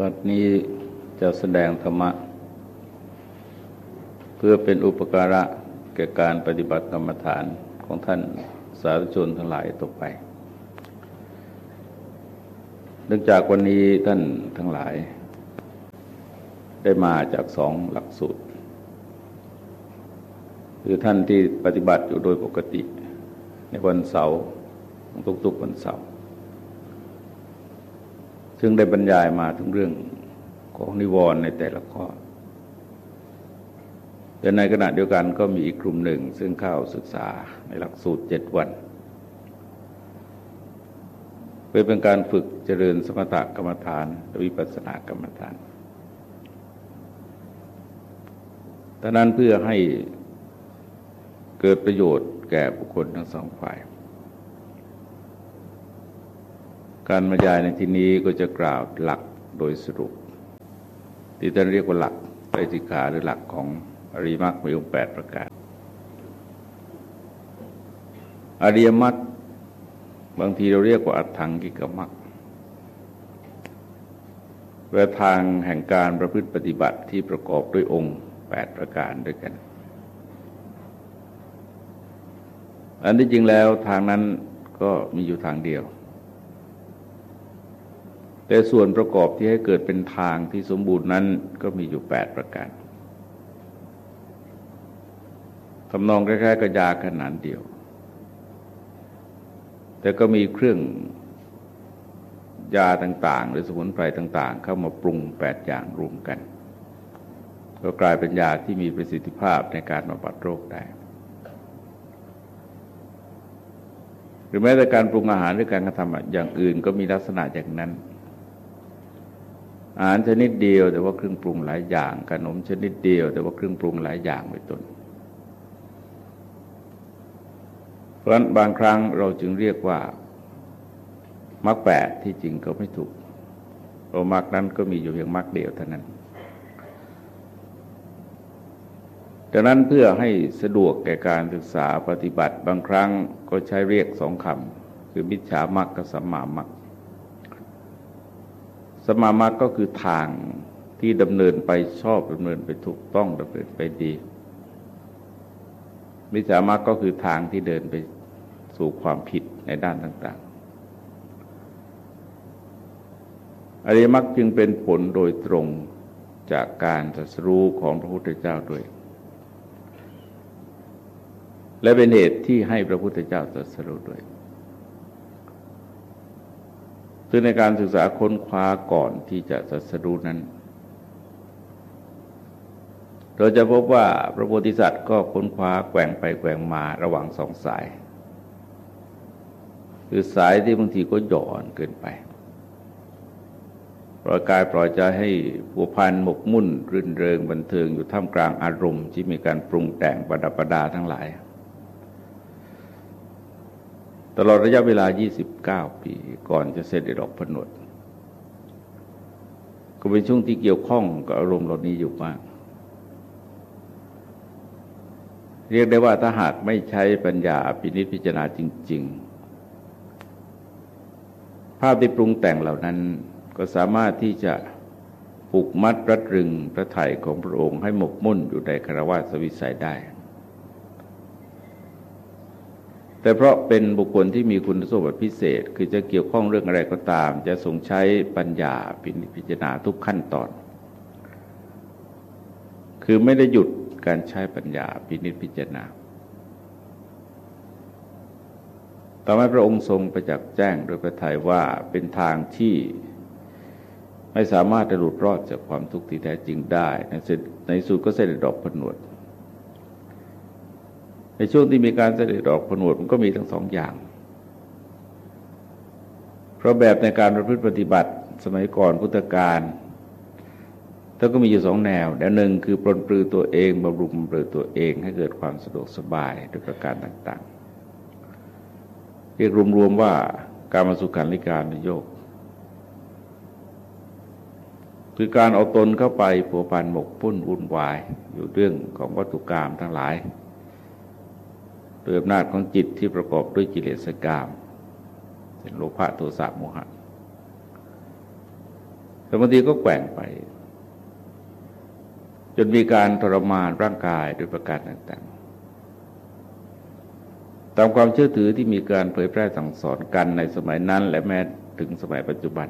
วัดนี้จะแสดงธรรมะ เพื่อเป็นอุปการะแก่การปฏิบัติกรรมฐานของท่านสาธุชนทั้งหลายต่อไป เนื่องจากวันนี้ท่านทั้งหลาย ได้มาจากสองหลักสูตร คือท่านที่ปฏิบัติอยู่โดยปกติ ในวันเสาร์ทุกๆวันเสาร์ ซึ่งได้บรรยายมาถึงเรื่องของนิวรณ์ในแต่ละข้อ แต่ในขณะเดียวกันก็มีอีกกลุ่มหนึ่ง ซึ่งเข้าศึกษาในหลักสูตรเจ็ดวันเป็นการฝึกเจริญสมถกรรมฐานและวิปัสสนากรรมฐานดังนั้นเพื่อให้เกิดประโยชน์แก่บุคคลทั้งสองฝ่าย การบรรยายในที่นี้ก็จะกล่าวหลักโดยสรุป ที่ท่านเรียกว่าหลักปฏิกาหรือหลักของอริมักมีองค์แปดประการ อริยมรรคบางทีเราเรียกว่าอัตถังกิกมรรคเวทางแห่งการประพฤติปฏิบัติที่ประกอบด้วยองค์แปดประการด้วยกัน อันที่จริงแล้วทางนั้นก็มีอยู่ทางเดียว แต่ส่วนประกอบที่ให้เกิดเป็นทางที่สมบูรณ์นั้นก็มีอยู่แปดประการทำนองคล้ายๆกับยาขนาดเดียว แต่ก็มีเครื่องยาต่างๆ หรือสมุนไพรต่าง ๆ เข้ามาปรุงแปดอย่างรวมกัน ก็กลายเป็นยาที่มีประสิทธิภาพในการบำบัดโรคได้ หรือแม้แต่การปรุงอาหารหรือการกระทำอย่างอื่นก็มีลักษณะอย่างนั้น อาหารชนิดเดียว แต่ว่าเครื่องปรุงหลายอย่าง ขนมชนิดเดียว แต่ว่าเครื่องปรุงหลายอย่างเป็นต้นเพราะฉะนั้นบางครั้งเราจึงเรียกว่ามรรคแปดที่จริงก็ไม่ถูกเพรามรรคนั้นก็มีอยู่เพียงมรรคเดียวเท่านั้นดังนั้นเพื่อให้สะดวกแก่การศึกษาปฏิบัติบางครั้งก็ใช้เรียกสองคำคือมิจฉามรรคกับสัมมามรรค สมามรรคก็คือทางที่ดำเนินไปชอบดำเนินไปถูกต้องดำเนินไปดีมิจฉามรรคก็คือทางที่เดินไปสู่ความผิดในด้านต่าง ๆ อริมักจึงเป็นผลโดยตรงจากการตรัสรู้ของพระพุทธเจ้าด้วย และเป็นเหตุที่ให้พระพุทธเจ้าตรัสรู้ด้วย ซึ่งในการศึกษาค้นคว้าก่อนที่จะสัสรู้นั้น เราจะพบว่าพระโพธิสัตว์ก็ค้นคว้าแกว่งไปแกว่งมาระหว่างสองสาย คือสายที่บางทีก็หย่อนเกินไป ปล่อยกายปล่อยใจให้ผัวพันหมกมุ่นรื่นเริงบันเทิงอยู่ท่ามกลางอารมณ์ที่มีการปรุงแต่งประดับประดาทั้งหลาย ตลอดระยะเวลา 29 ปีก่อนจะเสด็จออกผนวดก็เป็นช่วงที่เกี่ยวข้องกับอารมณ์เหล่านี้อยู่มาก เรียกได้ว่าถ้าหากไม่ใช้ปัญญาปินิจพิจารณาจริง ๆ ภาพที่ปรุงแต่งเหล่านั้นก็สามารถที่จะผูกมัดรัดรึงพระไถ่ของพระองค์ให้หมกมุ่นอยู่ในคารวะสวิสัยได้ แต่เพราะเป็นบุคคลที่มีคุณสมบัติพิเศษ คือจะเกี่ยวข้องเรื่องอะไรก็ตาม จะทรงใช้ปัญญาพิจารณาทุกขั้นตอน คือไม่ได้หยุดการใช้ปัญญาพินิจพิจารณาต่อมาพระองค์ทรงประจักษ์แจ้งโดยพระทัยว่าเป็นทางที่ไม่สามารถจะหลุดรอดจากความทุกข์ที่แท้จริงได้ ในสุดในสุดก็เสด็จดอกผนวด ในช่วงที่มีการเสด็จออกผนวดมันก็มีทั้งสองอย่าง เพราะแบบในการประพฤติปฏิบัติสมัยก่อนพุทธกาลท่านก็มีอยู่สองแนวแนวหนึ่งคือปลนปลือตัวเองบำรุงปลือตัวเองให้เกิดความสะดวกสบายด้วยประการต่างๆ เรียกรวมๆว่าการมาสุขันลิการนโยก คือการเอาตนเข้าไปผัวพันหมกพุ่นวุ่นวาย อยู่เรื่องของวัตถุกรรมทั้งหลาย โดยอำนาจของจิตที่ประกอบด้วยกิเลสกรรมเป็นโลภะโทสะโมหะแต่บางทีก็แกว่งไป จนมีการทรมานร่างกายด้วยประการต่างๆ ตามความเชื่อถือที่มีการเผยแพร่สั่งสอนกันในสมัยนั้น และแม้ถึงสมัยปัจจุบัน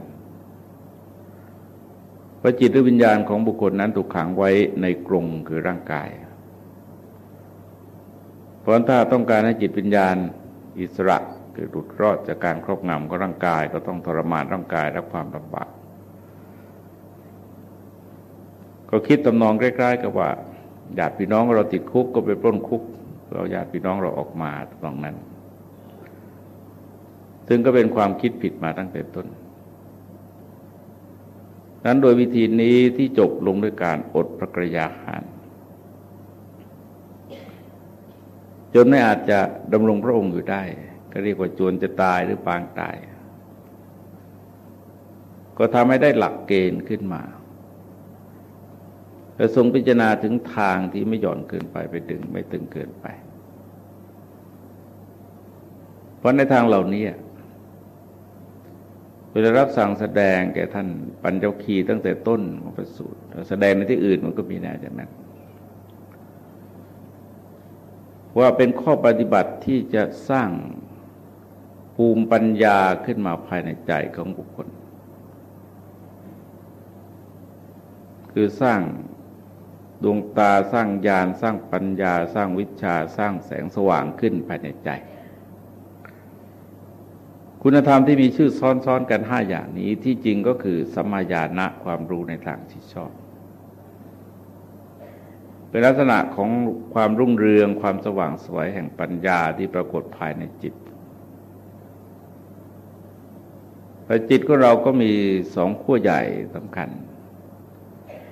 พระจิตหรือวิญญาณของบุคคลนั้นถูกขังไว้ในกรงคือร่างกาย เพราะถ้าต้องการให้จิตวิญญาณอิสระคือหลุดรอดจากการครอบงำของร่างกายก็ต้องทรมานร่างกายรับความลำบากก็คิดตำนองใกล้ๆกับว่าญาติพี่น้องเราติดคุกก็ไปปล้นคุก เราญาติพี่น้องเราออกมาตรงนั้น ซึ่งก็เป็นความคิดผิดมาตั้งแต่ต้น นั้นโดยวิธีนี้ที่จบลงด้วยการอดพระกรยาหาร จนไม่อาจจะดำรงพระองค์อยู่ได้ ก็เรียกว่าจวนจะตายหรือปางตาย ก็ทำให้ได้หลักเกณฑ์ขึ้นมาและทรงพิจารณาถึงทางที่ไม่หย่อนเกินไปไปดึงไม่ตึงเกินไป เพราะในทางเหล่านี้เวลารับสั่งแสดงแก่ท่านปัญจคีตั้งแต่ต้นของประสูตรแสดงในที่อื่นมันก็มีแนวจากนั้น ว่าเป็นข้อปฏิบัติที่จะสร้างภูมิปัญญาขึ้นมาภายในใจของบุคคล คือสร้างดวงตาสร้างญาณสร้างปัญญา สร้างวิชาสร้างแสงสว่างขึ้นภายในใจ คุณธรรมที่มีชื่อซ้อนๆกันห้าอย่างนี้ที่จริงก็คือสัมมาญาณะความรู้ในทางที่ชอบ เป็นลักษณะของความรุ่งเรืองความสว่างสวยแห่งปัญญาที่ปรากฏภายในจิตแต่จิตของเราก็มีสองขั้วใหญ่สำคัญ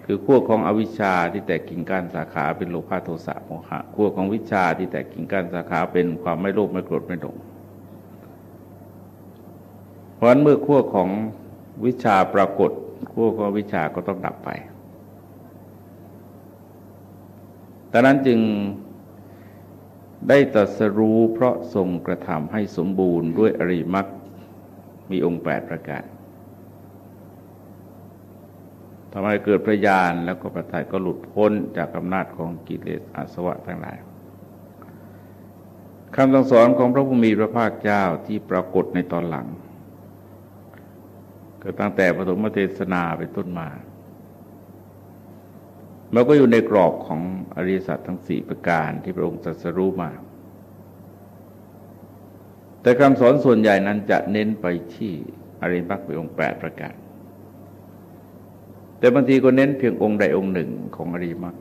คือขั้วของอวิชชาที่แตกกิ่งก้านสาขาเป็นโลภะโทสะโมหะขั้วของวิชาที่แตกกิ่งก้านสาขาเป็นความไม่โลภไม่โกรธไม่หลงเพราะนั้นเมื่อขั้วของวิชาปรากฏขั้วของวิชาก็ต้องดับไป ดังนั้นจึงได้ตรัสรู้เพราะทรงกระทำให้สมบูรณ์ด้วยอริมักมีองค์แปดประการทำให้เกิดพระญาณแล้วก็ประทายก็หลุดพ้นจากอำนาจของกิเลสอาสวะทั้งหลายคำสั่งสอนของพระผู้มีพระภาคเจ้าที่ปรากฏในตอนหลังก็ตั้งแต่ปฐมเทศนาไปต้นมา เราก็อยู่ในกรอบของอริยสัจทั้งสี่ประการที่พระองค์ตรัสรู้มา แต่คำสอนส่วนใหญ่นั้นจะเน้นไปที่อริมักเป็นองค์แปดประการ แต่บางทีก็เน้นเพียงองค์ใดองค์หนึ่งของอริมัก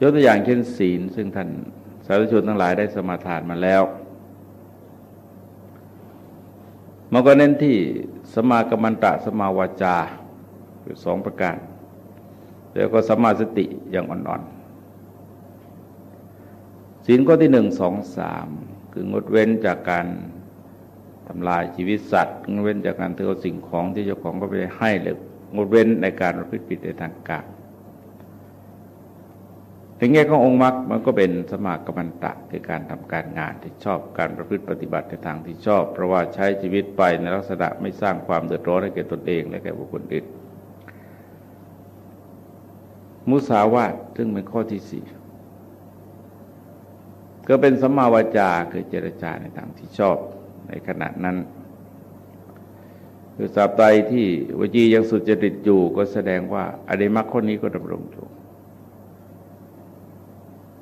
ยกตัวอย่างเช่นศีล ซึ่งท่านสาธุชนทั้งหลายได้สมาทานมาแล้ว มันก็เน้นที่สมากรรมันตะสมาวาจาคือสองประการ แล้วก็สมาสติอย่างอ่อนๆศีลข้อที่หนึ่งสองสามคืองดเว้นจากการทำลายชีวิตสัตว์งดเว้นจากการถือเอาสิ่งของที่เจ้าของก็ไปให้หรืองดเว้นในการประพฤติผิดในทางกายในแง่ขององค์มรรคมันก็เป็นสมากรรมันตะคือการทำการงานที่ชอบการประพฤติปฏิบัติในทางที่ชอบ เพราะว่าใช้ชีวิตไปในลักษณะไม่สร้างความเดือดร้อนให้แก่ตนเองและแก่บุคคลอื่น มุสาวาทซึ่งเป็นข้อที่สี่ก็เป็นสัมมาวาจาคือเจรจาในทางที่ชอบในขณะนั้น คือสาบไตที่วจียังสุดจริตอยู่ก็แสดงว่าอริมัคคนนี้ก็ดำรงอยู่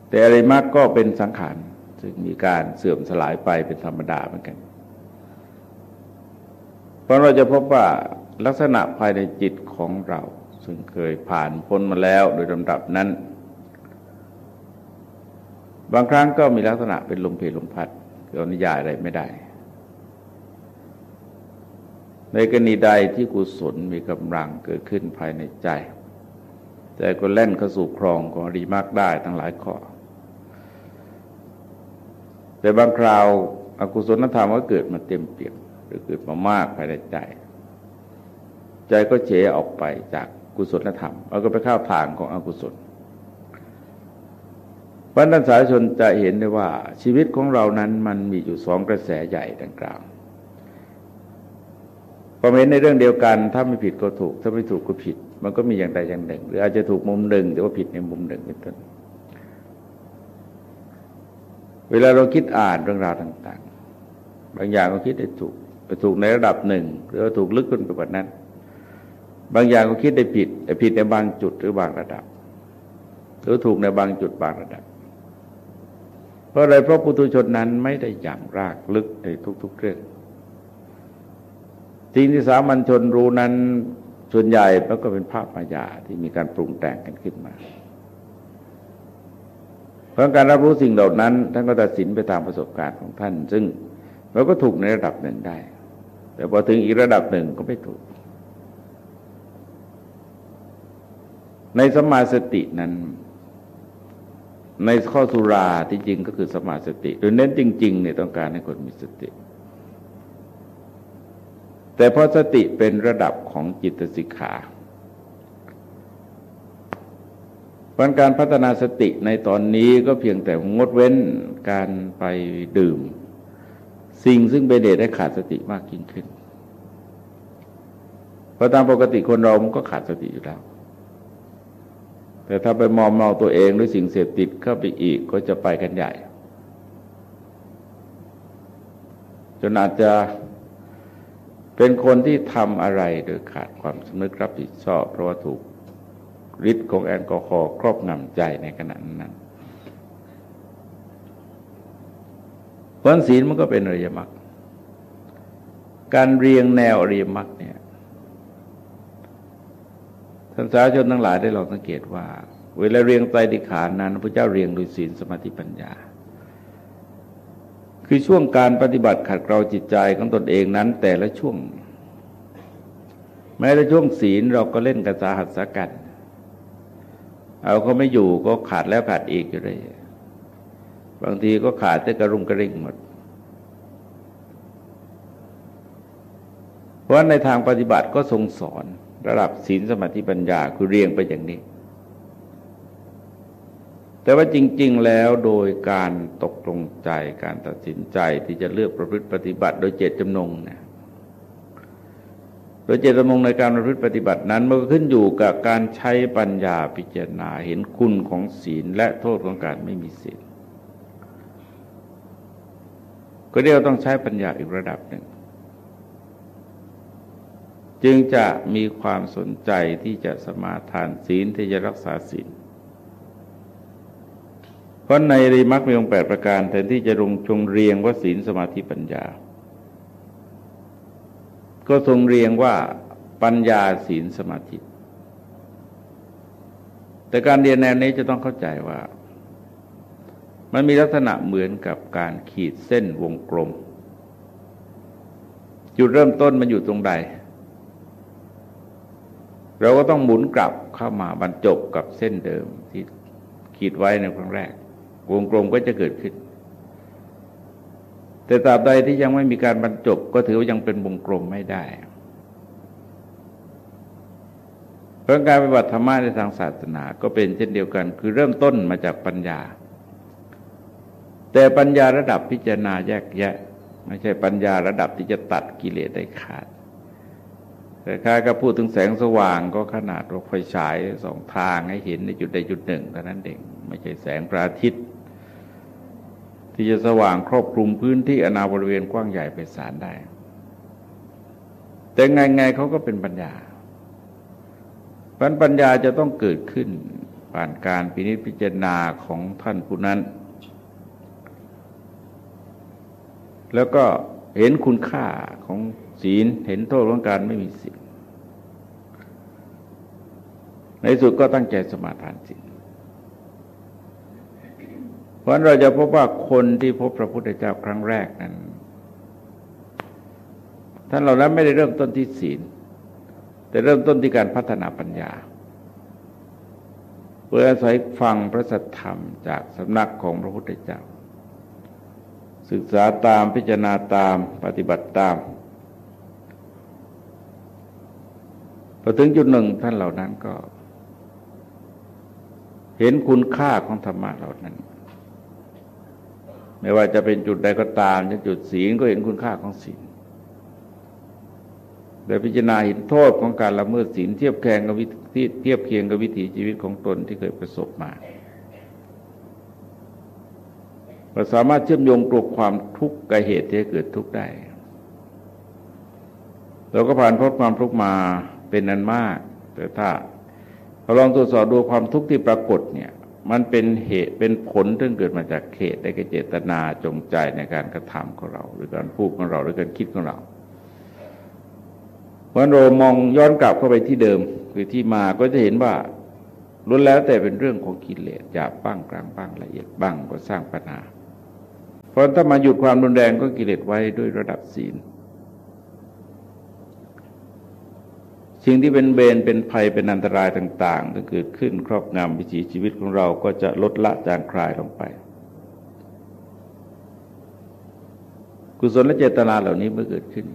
แต่อริมักก็เป็นสังขารซึ่งมีการเสื่อมสลายไปเป็นธรรมดาเหมือนกัน เพราะเราจะพบว่าลักษณะภายในจิตของเรา ซึ่งเคยผ่านพ้นมาแล้วโดยลำดับนั้น บางครั้งก็มีลักษณะเป็นลมเพลลมพัดเรานิยายอะไรไม่ได้ ในกรณีใดที่กุศลมีกำลังเกิดขึ้นภายในใจ แต่ก็เล่นเข้าสู่ครองของอริมักได้ทั้งหลายข้อ แต่บางคราวอากุศลธรรมก็เกิดมาเต็มเปี่ยมหรือเกิดมามากภายในใจ ใจก็เฉยออกไปจาก กุศลธรรมแล้วก็ไปเข้าทางของอกุศลบรรดาสาชนจะเห็นได้ว่าชีวิตของเรานั้นมันมีอยู่สองกระแสใหญ่ดังกล่าวความเห็นในเรื่องเดียวกัน ถ้าไม่ผิดก็ถูก ถ้าไม่ถูกก็ผิด มันก็มีอย่างใดอย่างหนึ่ง หรืออาจจะถูกมุมหนึ่งแต่ว่าผิดในมุมหนึ่งเป็นต้นเวลาเราคิดอ่านเรื่องราวต่าง ๆ บางอย่างก็คิดได้ถูกถูกในระดับหนึ่ง หรือว่าถูกลึกขึ้นไปกว่านั้น บางอย่างก็คิดได้ผิดแต่ผิดในบางจุดหรือบางระดับ หรือถูกในบางจุดบางระดับ เพราะอะไรเพราะปุถุชนนั้นไม่ได้อย่างรากลึกในทุก ๆ เรื่องสิ่งที่สามัญชนรู้นั้นส่วนใหญ่มันก็เป็นภาพมายาที่มีการปรุงแต่งกันขึ้นมา เพราะการรับรู้สิ่งเหล่านั้นท่านก็ตัดสินไปตามประสบการณ์ของท่าน ซึ่งเราก็ถูกในระดับหนึ่งได้ แต่พอถึงอีกระดับหนึ่งก็ไม่ถูก ในสมาสตินั้น ในข้อสุราที่จริงก็คือสมาสติโดยเน้นจริงๆเนี่ยต้องการให้คนมีสติ แต่พอสติเป็นระดับของจิตสิกขาพันการพัฒนาสติในตอนนี้ก็เพียงแต่งดเว้นการไปดื่ม สิ่งซึ่งเป็นเดชให้ขาดสติมากยิ่งขึ้นเพราะตามปกติคนเรามันก็ขาดสติอยู่แล้ว แต่ถ้าไปมอมเมาตัวเองด้วยสิ่งเสพติดเข้าไปอีกก็จะไปกันใหญ่ จนอาจจะเป็นคนที่ทำอะไรโดยขาดความสำนึกรับผิดชอบ เพราะว่าถูกฤทธิ์ของแอลกอฮอล์ครอบงำใจในขณะนั้นผลศีลมันก็เป็นอริยมรรคการเรียงแนวอริยมรรคเนี่ย ท่านสาชนทั้งหลายได้ลองสังเกตว่า เวลาเรียงไตรดิขานนั้นพระเจ้าเรียงโดยศีลสมาธิปัญญา คือช่วงการปฏิบัติขัดเกลาจิตใจของตนเองนั้น แต่ละช่วง แม้แต่ช่วงศีลเราก็เล่นกระสาหัสกันเอาเขาไม่อยู่ก็ขาดแล้วขาดอีกอยู่เลยบางทีก็ขาดแต่กระรุงกระริ่งหมด เพราะในทางปฏิบัติก็ทรงสอน ระดับศีลสมาธิปัญญาคือเรียงไปอย่างนี้ แต่ว่าจริง ๆ แล้วโดยการตกลงใจการตัดสินใจที่จะเลือกประพฤติปฏิบัติ โดยเจตจำนงเนี่ยโดยเจตจำนงในการประพฤติปฏิบัตินั้นมันก็ขึ้นอยู่กับการใช้ปัญญาพิจารณาเห็นคุณของศีลและโทษของการไม่มีศีลก็เรียกต้องใช้ปัญญาอีกระดับหนึ่ง จึงจะมีความสนใจที่จะสมาทานศีลที่จะรักษาศีลเพราะในริมักมีองค์แปดประการแทนที่จะลงชงเรียงว่าศีลสมาธิปัญญา ก็ทรงเรียงว่าปัญญาศีลสมาธิ แต่การเรียนแนวนี้จะต้องเข้าใจว่า มันมีลักษณะเหมือนกับการขีดเส้นวงกลม จุดเริ่มต้นมันอยู่ตรงใด เราก็ต้องหมุนกลับเข้ามาบรรจบกับเส้นเดิมที่ขีดไว้ในครั้งแรก วงกลมก็จะเกิดขึ้น แต่ตราบใดที่ยังไม่มีการบรรจบก็ถือว่ายังเป็นวงกลมไม่ได้เพราะการปฏิบัติธรรมะในทางศาสนาก็เป็นเช่นเดียวกัน คือเริ่มต้นมาจากปัญญา แต่ปัญญาระดับพิจารณาแยกแยะ ไม่ใช่ปัญญาระดับที่จะตัดกิเลสได้ขาด แต่ข้าก็พูดถึงแสงสว่างก็ขนาดรถไฟฉายสองทางให้เห็นในจุดใดจุดหนึ่งเท่านั้นเองไม่ใช่แสงพระอาทิตย์ ที่จะสว่างครอบคลุมพื้นที่อนาบริเวณกว้างใหญ่ไปสารได้ แต่ไงไงเขาก็เป็นปัญญาปัญปัญญาจะต้องเกิดขึ้นผ่านการพินิจพิจารณาของท่านผู้นั้น แล้วก็เห็นคุณค่าของ ศีลเห็นโทษของการไม่มีศีลในสุดก็ตั้งใจสมาทานศีลเพราะเราจะพบว่าคนที่พบพระพุทธเจ้าครั้งแรกนั้นท่านเหล่านั้นไม่ได้เริ่มต้นที่ศีล แต่เริ่มต้นที่การพัฒนาปัญญาเพื่ออาศัยฟังพระสัทธรรมจากสำนักของพระพุทธเจ้า ศึกษาตามพิจารณาตามปฏิบัติตาม พอถึงจุดหนึ่งท่านเหล่านั้นก็ เห็นคุณค่าของธรรมะเหล่านั้น ไม่ว่าจะเป็นจุดใดก็ตามจะจุดศีลก็เห็นคุณค่าของศีลและพิจารณาเห็นโทษของการละเมิดศีลเทียบแข่งกับวิธีเทียบเคียงกับวิถีชีวิตของตนที่เคยประสบมาเราสามารถเชื่อมโยงตัวความทุกข์กับเหตุที่เกิดทุกข์ได้ เราก็ผ่านพ้นความทุกข์มา เป็นนันมาก แต่ถ้าเราลองตรวจสอบดูความทุกข์ที่ปรากฏเนี่ยมันเป็นเหตุเป็นผลที่เกิดมาจากเหตุได้แก่เจตนาจงใจในการกระทำของเรา หรือการพูดของเราหรือการคิดของเราเพราะเรามองย้อนกลับเข้าไปที่เดิมคือที่มาก็จะเห็นว่าล้วนแล้วแต่เป็นเรื่องของกิเลสหยาบบ้างกลางบ้างละเอียดบ้างก็สร้างปัญหา เพราะถ้ามาหยุดความรุนแรงก็กิเลสไว้ด้วยระดับศีล สิ่งที่เป็นเบนเป็นภัยเป็นอันตรายต่างๆที่เกิดขึ้นครอบงำวิถีชีวิตของเราก็จะลดละจางคลายลงไป กุศลและเจตนาเหล่านี้เมื่อเกิดขึ้น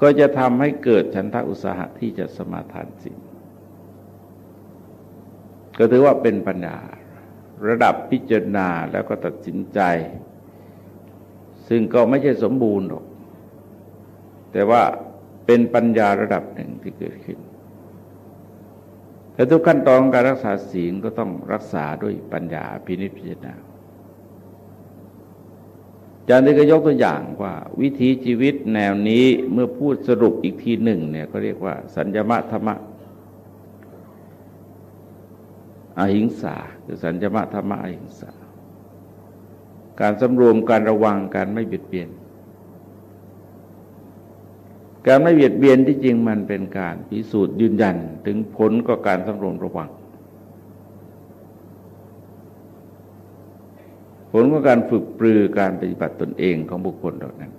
ก็จะทำให้เกิดฉันทะอุตสาหะที่จะสมาทานสิ่งก็ถือว่าเป็นปัญญาระดับพิจารณาแล้วก็ตัดสินใจ ซึ่งก็ไม่ใช่สมบูรณ์หรอก แต่ว่าเป็นปัญญาระดับหนึ่งที่เกิดขึ้นแต่ทุกขั้นตอนการรักษาศีลก็ต้องรักษาด้วยปัญญาพินิจพิจารณาอาจารย์ได้ก็ยกตัวอย่างว่า วิถีชีวิตแนวนี้เมื่อพูดสรุปอีกทีหนึ่งเนี่ยก็เรียกว่า สัญญมะธรรมะอหิงสาคือสัญญมะธรรมะอหิงสา การสำรวมการระวังการไม่เบียดเบียน การไม่เบียดเบียนที่จริงมันเป็นการพิสูจน์ยืนยัน ถึงผลก็การสำรวมระวัง ผลของการฝึกปรือการปฏิบัติตนเองของบุคคลเหล่านั้น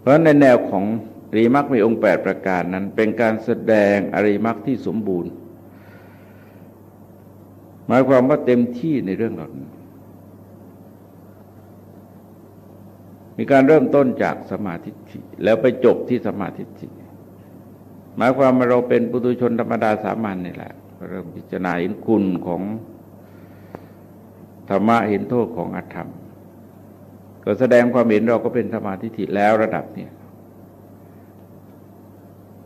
เพราะในแนวของอริมักมีองค์แปดประการนั้น เป็นการแสดงอริมักที่สมบูรณ์ หมายความว่าเต็มที่ในเรื่องเหล่านั้น มีการเริ่มต้นจากสมาธิแล้วไปจบที่สมาธิหมายความว่าเราเป็นปุถุชนธรรมดาสามัญนี่แหละเริ่มพิจารณาเห็นคุณของธรรมะเห็นโทษของอธรรม ก็แสดงความเห็นเราก็เป็นสมาธิิแล้วระดับเนี้ย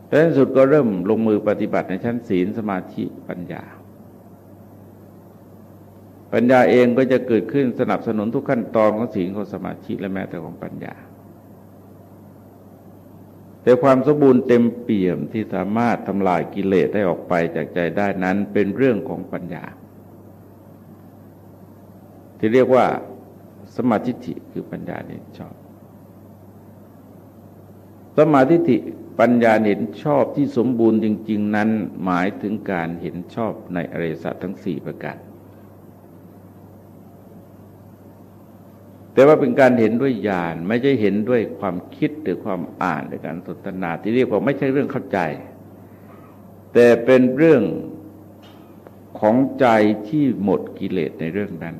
แต่ในสุดก็เริ่มลงมือปฏิบัติในชั้นศีลสมาธิปัญญา ปัญญาเองก็จะเกิดขึ้นสนับสนุนทุกขั้นตอนของศีลของสมาธิและแม้แต่ของปัญญา แต่ความสมบูรณ์เต็มเปี่ยมที่สามารถทำลายกิเลสได้ออกไปจากใจได้นั้นเป็นเรื่องของปัญญา ที่เรียกว่าสมาธิิคือปัญญาเห็นชอบ สมาธิิปัญญาเห็นชอบที่สมบูรณ์จริง ๆ นั้นหมายถึงการเห็นชอบในอริยสัจทั้งสี่ประการ แต่ว่าเป็นการเห็นด้วยญาณไม่ใช่เห็นด้วยความคิดหรือความอ่านหรือการสนทนาที่เรียกว่าไม่ใช่เรื่องเข้าใจ แต่เป็นเรื่องของใจที่หมดกิเลสในเรื่องนั้น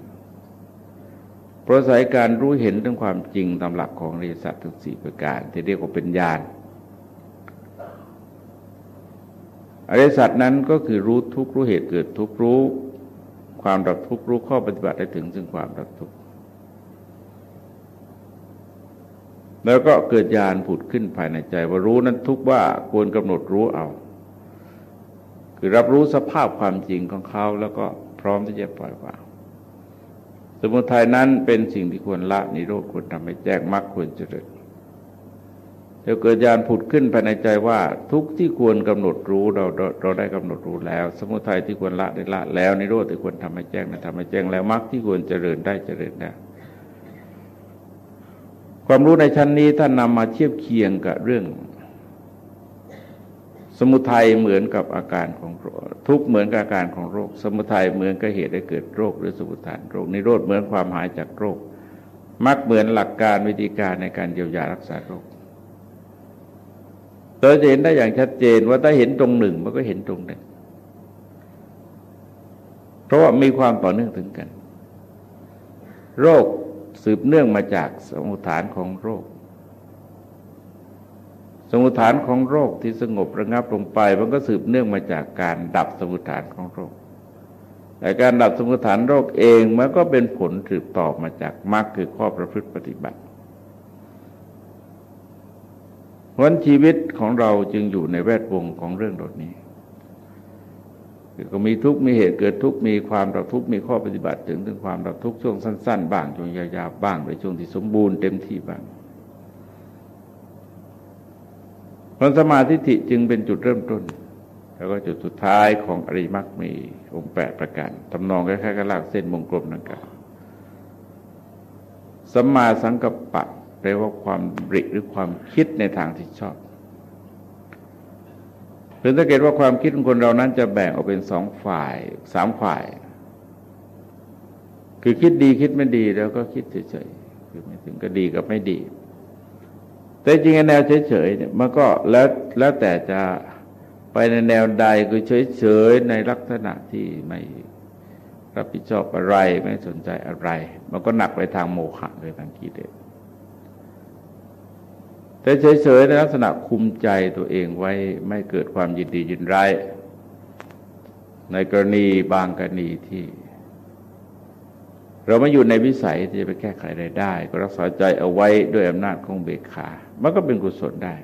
เพราะสายการรู้เห็นถึงความจริงตามหลักของอริยสัจทั้งสี่ประการ ที่เรียกว่าเป็นญาณอริยสัจนั้นก็คือรู้ทุกรู้เหตุเกิดทุกรู้ ความดับทุกรู้ข้อปฏิบัติได้ถึงซึ่งความดับทุกข์ แล้วก็เกิดญาณผุดขึ้นภายในใจ ว่ารู้นั้นทุกว่าควรกำหนดรู้เอา คือรับรู้สภาพความจริงของเขาแล้วก็พร้อมที่จะปล่อยวางสมุทัยนั้นเป็นสิ่งที่ควรละนิโรธควรทำให้แจ้งมรรคควรเจริญเดี๋ยวเกิดญาณผุดขึ้นภายในใจว่า ทุกที่ควรกำหนดรู้เราเราได้กำหนดรู้แล้ว สมุทัยที่ควรละได้ละ แล้วนิโรธที่ควรทำให้แจ้งนั้นทำให้แจ้งแล้วมรรคที่ควรเจริญได้เจริญได้ ความรู้ในชั้นนี้ท่านนำมาเทียบเคียงกับเรื่อง สมุทัยเหมือนกับอาการของโรคทุกเหมือนกับอาการของโรค สมุทัยเหมือนกับเหตุให้เกิดโรค หรือสมุทานโรคนิโรธเหมือนความหายจากโรค มักเหมือนหลักการวิธีการในการเยียวยารักษาโรคเราจะเห็นได้อย่างชัดเจนว่าถ้าเห็นตรงหนึ่งมันก็เห็นตรงหนึ่งเพราะว่ามีความต่อเนื่องถึงกัน โรค สืบเนื่องมาจากสมุฐานของโรค สมุฐานของโรคที่สงบระงับลงไป มันก็สืบเนื่องมาจากการดับสมุฐานของโรค แต่การดับสมุฐานโรคเองมันก็เป็นผลสืบต่อมาจากมรรคคือข้อประพฤติปฏิบัติเพราะชีวิตของเราจึงอยู่ในแวดวงของเรื่องเหล่านี้ คือก็มีทุกมีเหตุเกิดทุกมีความรับทุกมีข้อปฏิบัติถึงถึงความรับทุกช่วงสั้น ๆ บ้างช่วงยาวๆบ้างในช่วงที่สมบูรณ์เต็มที่บ้างผลสมาธิิจึงเป็นจุดเริ่มต้น แล้วก็จุดสุดท้ายของอริมักมีองค์แปดประการทำนองคล้ายๆกับลากเส้นมงกลมนั่นกล่าวสัมมาสังกัปปะแปลว่าความริหรือความคิดในทางที่ชอบ เพื่อสังเกตว่าความคิดของคนเรานั้นจะแบ่งออกเป็นสองฝ่ายสามฝ่าย คือคิดดีคิดไม่ดีแล้วก็คิดเฉยๆคือไม่ถึงก็ดีกับไม่ดี แต่จริงแนวเฉยๆเนี่ยมันก็แล้วแล้วแต่จะไปในแนวใดคือเฉยๆในลักษณะที่ไม่รับผิดชอบอะไรไม่สนใจอะไร มันก็หนักไปทางโมฆะเลยทางกิเลส แต่เฉยๆในลักษณะคุมใจตัวเองไว้ไม่เกิดความยินดียินร้ายในกรณีบางกรณีที่ เราไม่อยู่ในวิสัยที่จะไปแก้ไขได้ได้ ก็รักษาใจเอาไว้ด้วยอำนาจของเบกขา มันก็เป็นกุศลได้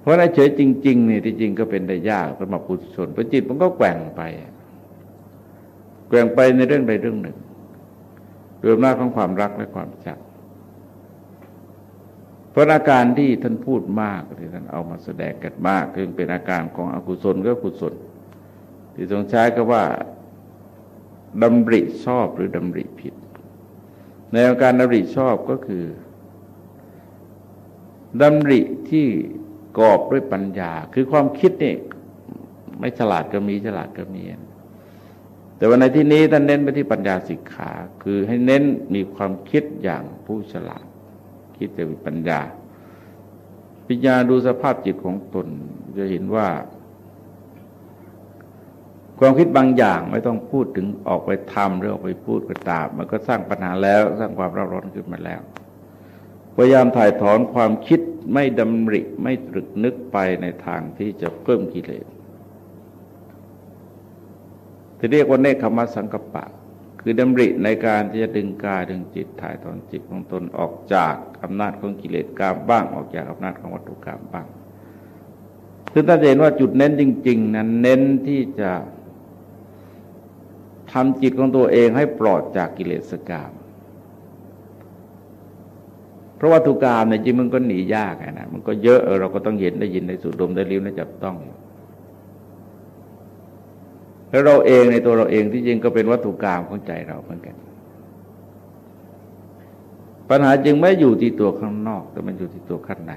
เพราะในเฉยจริงๆเนี่ยที่จริงก็เป็นได้ยากสำหรับกุศลเพราะจิตมันก็แกว่งไป แกว่งไปในเรื่องใดเรื่องหนึ่งด้วยอำนาจของความรักและความจัก เพราะอาการที่ท่านพูดมากที่ท่านเอามาแสดงกันมากคือเป็นอาการของอกุศลก็กุศลที่ทรงใช้ก็ว่าดำริชอบหรือดำริผิด ในอาการดำริชอบก็คือดำริที่กอบด้วยปัญญา คือความคิดนี่ไม่ฉลาดก็มีฉลาดก็มีแต่วันในที่นี้ท่านเน้นไปที่ปัญญาสิกขา คือให้เน้นมีความคิดอย่างผู้ฉลาด คิดแต่ปัญญา ปัญญาดูสภาพจิตของตน จะเห็นว่า ความคิดบางอย่างไม่ต้องพูดถึงออกไปทำหรือออกไปพูดก็ตาม มันก็สร้างปัญหาแล้วสร้างความร้อนร้อนขึ้นมาแล้ว พยายามถ่ายถอนความคิดไม่ดำริไม่ตรึกนึกไปในทางที่จะเพิ่มกิเลสที่เรียกว่าเนคขมสังกปะ คือดำริในการที่จะดึงกายดึงจิตถ่ายถอนจิตของตนออกจากอำนาจของกิเลสกามบ้าง ออกจากอำนาจของวัตถุกรรมบ้างซึ่งถ้าเห็นว่าจุดเน้นจริง ๆ นั้นเน้นที่จะทำจิตของตัวเองให้ปลอดจากกิเลสกาม เพราะวัตถุกรรมในจริงมันก็หนียากนะมันก็เยอะเราก็ต้องเห็นได้ยินได้สูดดมได้ลิ้มได้จับต้อง แล้วเราเองในตัวเราเองที่จริงก็เป็นวัตถุกรรมของใจเราเหมือนกัน ปัญหาจึงไม่อยู่ที่ตัวข้างนอก แต่มันอยู่ที่ตัวข้างใน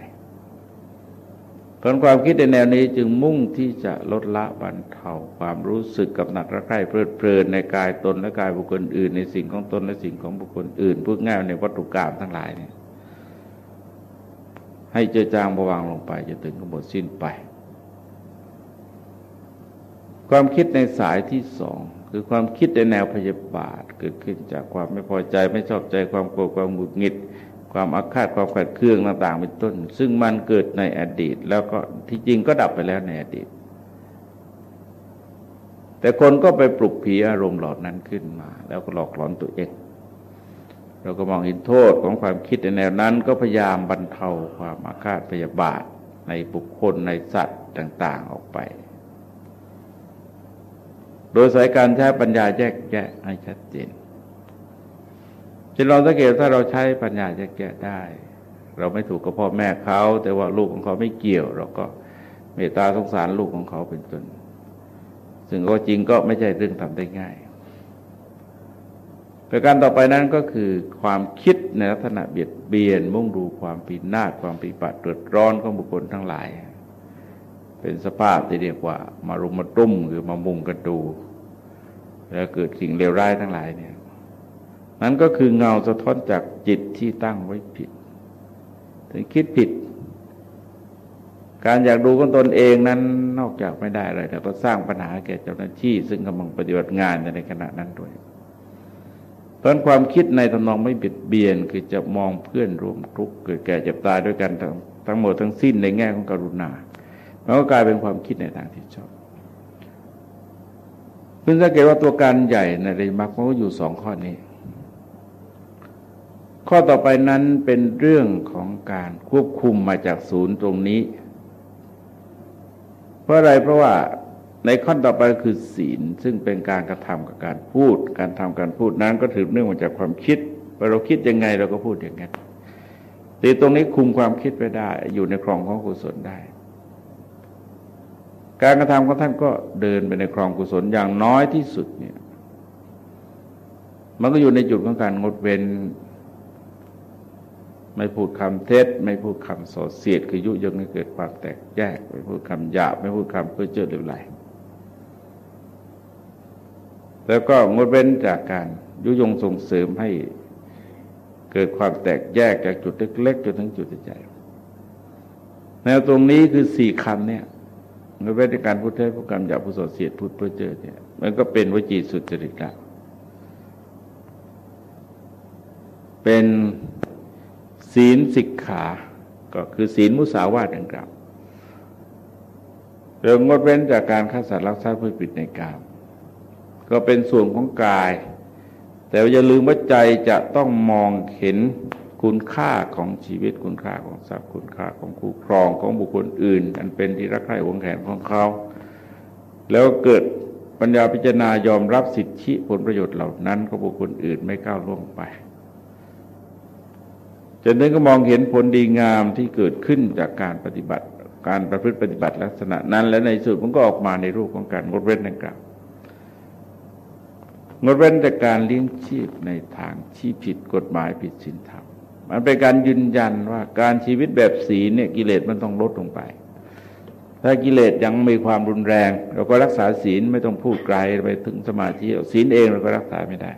ผลความคิดในแนวนี้จึงมุ่งที่จะลดละบรรเทาความรู้สึกกับหนักระใคร่เพลิดเพลินในกายตนและกายบุคคลอื่น ในสิ่งของตนและสิ่งของบุคคลอื่นพูดง่ายในวัตถุกรรมทั้งหลายเนี่ยให้เจอจางบวางลงไปจะถึงกหมดสิ้นไป ความคิดในสายที่สองคือความคิดในแนวพยาบาทเกิดขึ้นจากความไม่พอใจไม่ชอบใจความโกรธความหงุดหงิด ความอาฆาตความขัดเคืองต่างๆเป็นต้น ซึ่งมันเกิดในอดีต แล้วก็ที่จริงก็ดับไปแล้วในอดีต แต่คนก็ไปปลุกผีอารมณ์หลอดนั้นขึ้นมา แล้วก็หลอกหลอนตัวเองเราก็มองเห็นโทษของความคิดในแนวนั้น ก็พยายามบรรเทาความอาฆาตพยาบาทในบุคคลในสัตว์ต่าง ๆออกไป โดยสายการใช้ปัญญาแยกแยะให้ชัดเจนจะลองสังเกตถ้าเราใช้ปัญญาแยกแยะได้ เราไม่ถูกกับพ่อแม่เขา แต่ว่าลูกของเขาไม่เกี่ยว เราก็เมตตาสงสารลูกของเขาเป็นต้นซึ่งก็จริงก็ไม่ใช่เรื่องทำได้ง่ายประการต่อไปนั้นก็คือความคิดในลักษณะเบียดเบียนมุ่งดูความปีนาศความปีปัดเดือดร้อนของบุคคลทั้งหลาย เป็นสภาพที่เรียกว่า มารุมมาตุ้มคือมามุงกันดู แล้วเกิดสิ่งเลวร้ายทั้งหลายเนี่ยนั้นก็คือเงาสะท้อนจากจิตที่ตั้งไว้ผิด ถึงคิดผิด การอยากดูของตนเองนั้นนอกจากไม่ได้เลยแต่ก็สร้างปัญหาแก่เจ้าหน้าที่ ซึ่งกำลังปฏิบัติงานในขณะนั้นด้วยตอนความคิดในทำนองไม่บิดเบียน คือจะมองเพื่อนรวมทุกข์เกิดแก่เจ็บตายด้วยกันทั้งหมดทั้งสิ้นในแง่ของกรุณา มันก็กลายเป็นความคิดในทางที่ชอบในคุณสังเกตว่าตัวการใหญ่ในเรมักมันก็อยู่สองข้อนี้ ข้อต่อไปนั้นเป็นเรื่องของการควบคุมมาจากศูนย์ตรงนี้ เพราะอะไรเพราะว่าในข้อต่อไปคือศีล ซึ่งเป็นการกระทำกับการพูด การทำการพูดนั้นก็ถือเนื่องมาจากความคิดว่าเราคิดยังไงเราก็พูดอย่างนั้นแต่ตรงนี้คุมความคิดไปได้ อยู่ในครองของกุศลได้ การกระทำของท่านก็เดินไปในครองกุศลอย่างน้อยที่สุดเนี่ยมันก็อยู่ในจุดของการงดเว้น ไม่พูดคำเท็จ ไม่พูดคำส่อเสียดคือยุยงให้เกิดความแตกแยก ไม่พูดคำหยาบ ไม่พูดคำเพื่อเจอเรือไหลแล้วก็งดเว้นจากการยุยงส่งเสริมให้เกิดความแตกแยกจากจุดเล็กๆจนถึงจุดใหญ่แนวตรงนี้คือสี่คำเนี่ย งดเว้นในการพูดเท็จพูดคำหยาบพูดส่อเสียดพูดเพื่อเจอเนี่ยมันก็เป็นวจีสุจริตแล้วเป็นศีลสิกขาก็คือศีลมุสาวาทดังกล่าวเรื่องงดเว้นจากการฆ่าสัตว์รักทรัพย์เพื่อปิดในกามก็เป็นส่วนของกาย แต่อย่าลืมว่าใจจะต้องมองเห็น คุณค่าของชีวิตคุณค่าของทรัพย์คุณค่าของคู่ครองของบุคคลอื่น อันเป็นที่รักใคร่วงแขนของเขา แล้วเกิดปัญญาพิจารณายอมรับสิทธิผลประโยชน์เหล่านั้นของบุคคลอื่นไม่ก้าวล่วงไปจนถึงก็มองเห็นผลดีงามที่เกิดขึ้นจากการปฏิบัติ การประพฤติปฏิบัติลักษณะนั้น และในสุดมันก็ออกมาในรูปของการงดเว้นดังกล่าวงดเว้นจากการเลี้ยงชีพในทางที่ผิดกฎหมายผิดศีลธรรม มันเป็นการยืนยันว่าการชีวิตแบบศีลเนี่ยกิเลสมันต้องลดลงไป ถ้ากิเลสยังมีความรุนแรง เราก็รักษาศีลไม่ต้องพูดไกลไปถึงสมาธิศีลเองเราก็รักษาไม่ได้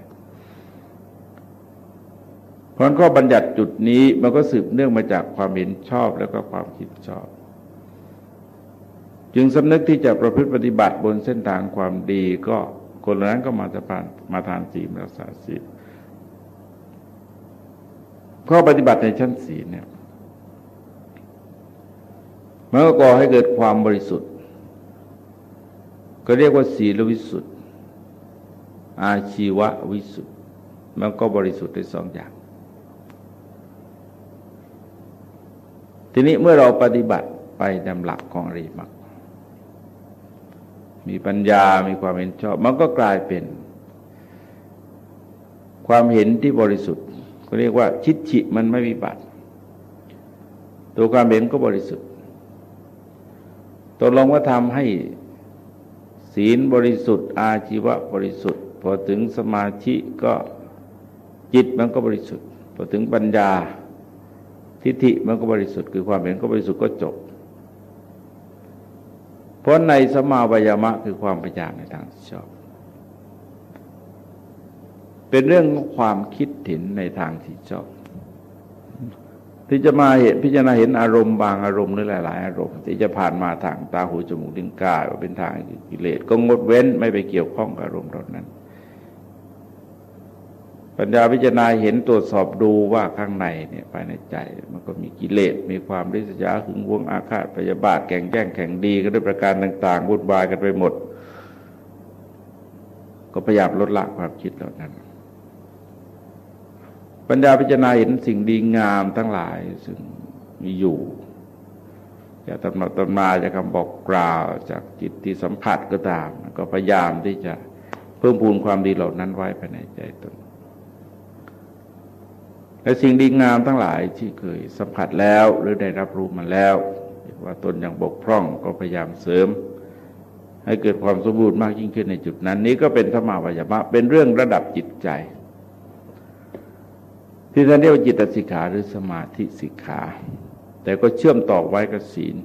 เพราะข้อบัญญัติจุดนี้มันก็สืบเนื่องมาจากความเห็นชอบแล้วก็ความคิดชอบ จึงสำนึกที่จะประพฤติปฏิบัติบนเส้นทางความดีก็คนเหล่านั้นก็มาจะผ่านมาทานศีลรักษาศีล ข้อปฏิบัติในชั้นศีลเนี่ยมันก็ก่อให้เกิดความบริสุทธิ์ ก็เรียกว่าศีลวิสุทธิ์อาชีววิสุทธิ์มันก็บริสุทธิ์ได้สองอย่าง ทีนี้เมื่อเราปฏิบัติไปดำหลักของอริมักมีปัญญา มีความเห็นชอบ มันก็กลายเป็น ความเห็นที่บริสุทธิ์ เขาเรียกว่าชิดฉิมันไม่มีบัตรตัวความเห็นก็บริสุทธิ์ตกลงว่าทำให้ศีลบริสุทธิ์ อาชีวะบริสุทธิ์ พอถึงสมาธิก็จิตมันก็บริสุทธิ์ พอถึงปัญญาทิฏฐิมันก็บริสุทธิ์คือความเห็นก็บริสุทธิ์ก็จบ เพราะในสมาวยามะคือความพยายามในทางชอบ เป็นเรื่องความคิดเห็นในทางที่ชอบ ที่จะมาเห็นพิจารณาเห็นอารมณ์บางอารมณ์หรือหลาย ๆ อารมณ์ ที่จะผ่านมาทางตาหูจมูกลิ้นกายว่าเป็นทางกิเลสก็งดเว้นไม่ไปเกี่ยวข้องกับอารมณ์เหล่านั้น ปัญญาพิจารณาเห็นตรวจสอบดูว่าข้างในเนี่ยภายในใจ มันก็มีกิเลสมีความริษยาหึงวงอาฆาตพยาบาทแข่งแย่งแข่งดีกันด้วยประการต่างๆวุ่นวายกันไปหมด ก็พยายามลดละความคิดเหล่านั้น ปัญญาพิจารณาเห็นสิ่งดีงามทั้งหลายซึ่งมีอยู่จะตำหนักตำมาจะคำบอกกล่าวจากจิตที่สัมผัสก็ตาม ก็พยายามที่จะเพิ่มพูนความดีเหล่านั้นไว้ภายในใจตนและสิ่งดีงามทั้งหลายที่เคยสัมผัสแล้วหรือได้รับรู้มาแล้วว่าตนยังบกพร่องก็พยายามเสริม ให้เกิดความสมบูรณ์มากยิ่งขึ้นในจุดนั้น นี้ก็เป็นธรรมาวายามะเป็นเรื่องระดับจิตใจ ที่ท่านเรียกว่าจิตสิกขาหรือสมาธิสิกขา แต่ก็เชื่อมต่อไว้กับศีล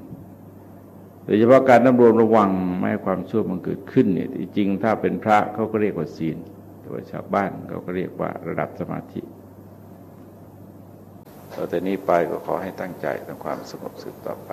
โดยเฉพาะการดำรวมระวังไม่ให้ความชั่วมันเกิดขึ้นเนี่ยจริงถ้าเป็นพระเขาก็เรียกว่าศีลแต่ว่าชาวบ้านเขาก็เรียกว่าระดับสมาธิต่อแต่นี้ไปก็ขอให้ตั้งใจทำความสงบสืบต่อไป